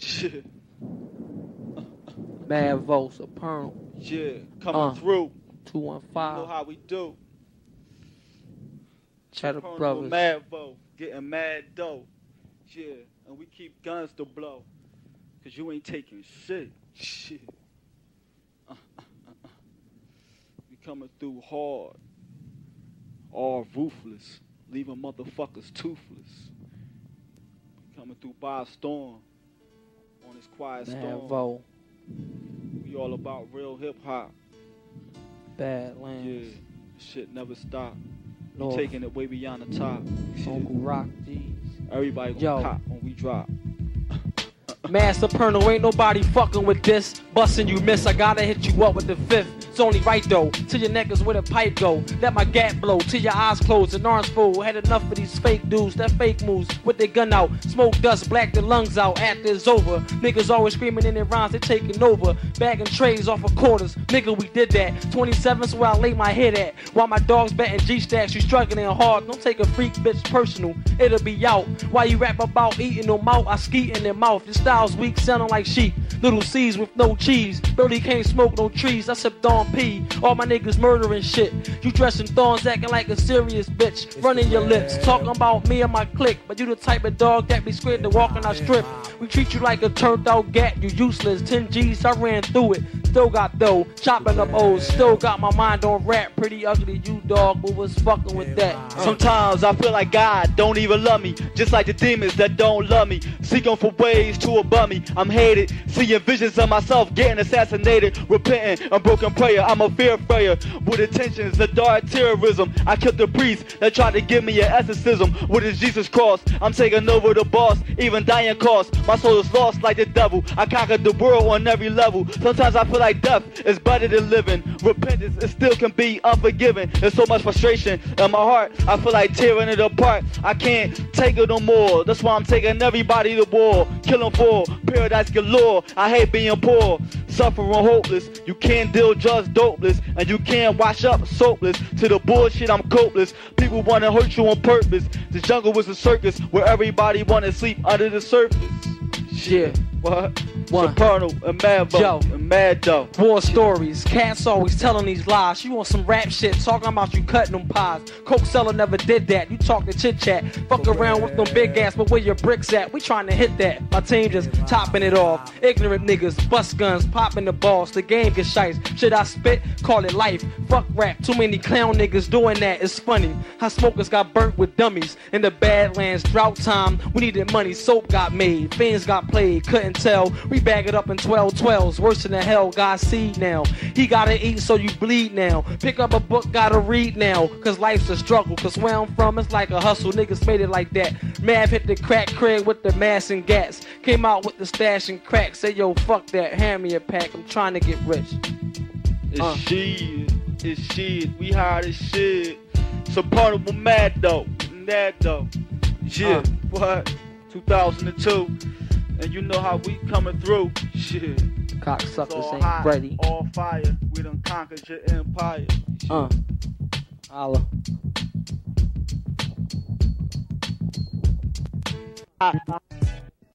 Shit. Mad Vo, Supernal. Yeah, coming Uh. through. 215. You know how we do. Cheddar Supernal Brothers. Mad Vo, getting mad dough. Yeah, and we keep guns to blow. Cause you ain't taking shit. Shit. Uh, uh, uh, uh. We coming through hard. All ruthless. Leaving motherfuckers toothless. We coming through by storm. On this quiet Mad storm. Vo. We all about real hip hop. Badlands. Yeah. Shit never stop. We taking it way beyond the top. Shit. Uncle Rock G's. Everybody gonna Yo. cop when we drop. Mad Supernal, ain't nobody fucking with this. Bustin' you miss, I gotta hit you up with the fifth. It's only right though, till your neck is where the pipe go. Let my gap blow, till your eyes close and arms full. Had enough of these fake dudes, that fake moves with their gun out. Smoke dust, black the lungs out after it's over. Niggas always screaming in their rhymes, they taking over. Bagging trays off of quarters, nigga, we did that. 27's where I lay my head at. While my dogs betting G stacks, you struggling hard. Don't take a freak bitch personal, it'll be out. While you rap about eating them out, I skeet in their mouth. Your style's weak, sounding like sheep. Little C's with no cheese. Barely can't smoke no trees. I sip Dom P. All my niggas murdering shit. You dressing thorns, acting like a serious bitch. Running your lips, talking about me and my clique. But you the type of dog that be scared to walk on our strip. We treat you like a turned out gat. You useless. 10 G's, I ran through it. Still got dough, chopping up O's. Still got my mind on rap. Pretty ugly, you dog, but was fucking with that. Sometimes I feel like God don't even love me, just like the demons that don't love me. Seeking for ways to above me. I'm hated, seeing visions of myself getting assassinated, repenting, a broken prayer. I'm a fear frayer with intentions, the dark terrorism. I killed the priest that tried to give me an exorcism with his Jesus cross. I'm taking over the boss, even dying cost. My soul is lost like the devil. I conquered the world on every level. Sometimes I feel like death is better than living. Repentance it still can be unforgiving. There's so much frustration in my heart. I feel like tearing it apart. I can't take it no more. That's why I'm taking everybody to war. Killing for paradise galore. I hate being poor, suffering hopeless. You can't deal just dopeless, and you can't wash up soapless. To the bullshit, I'm copeless. People wanna hurt you on purpose. The jungle was a circus where everybody wanna sleep under the surface. Shit, What? One. Supernal and Mad Joe. Vote and Mad Doe. War stories, cats always telling these lies. You want some rap shit, talking about you cutting them pies. Coke seller never did that. You talk the chit chat, fuck around with them big ass, but where your bricks at? We trying to hit that. My team just topping it off. Ignorant niggas, bust guns, popping the balls. The game gets shice. Shit I spit, call it life. Fuck rap, too many clown niggas doing that. It's funny how smokers got burnt with dummies in the Badlands drought time. We needed money, soap got made, fans got played, couldn't tell. We bag it up in 12 12s, worse than the hell. God see now. He gotta eat, so you bleed now. Pick up a book, gotta read now. Cause life's a struggle. Cause where I'm from, it's like a hustle. Niggas made it like that. Mav hit the crack crib with the mass and gats. Came out with the stash and crack. Say, yo, fuck that. Hand me a pack. I'm trying to get rich. It's Uh. shit. It's shit. We hard as shit. With Mad though. Mad Doe. Yeah. Uh. What? 2002. And you know how we coming through. Shit. Cocksuckers ain't hot, ready. all fire. We done conquered your empire. Uh. Holla.